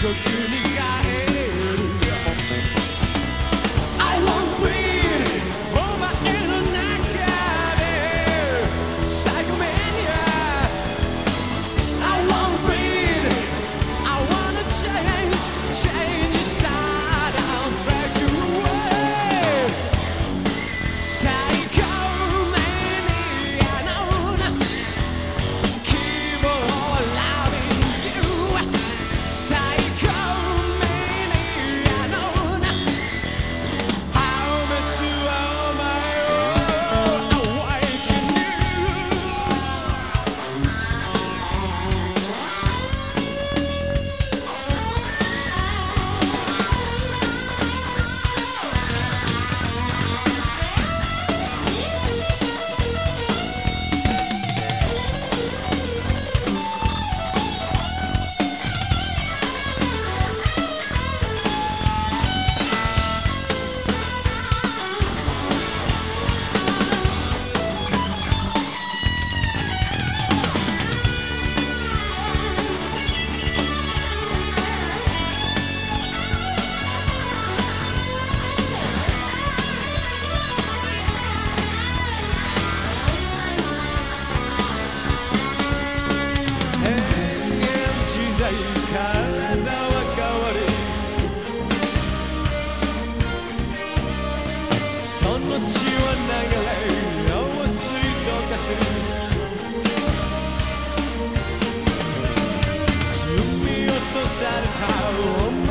可与你。その血は流れ青水と化す。る海落とされた。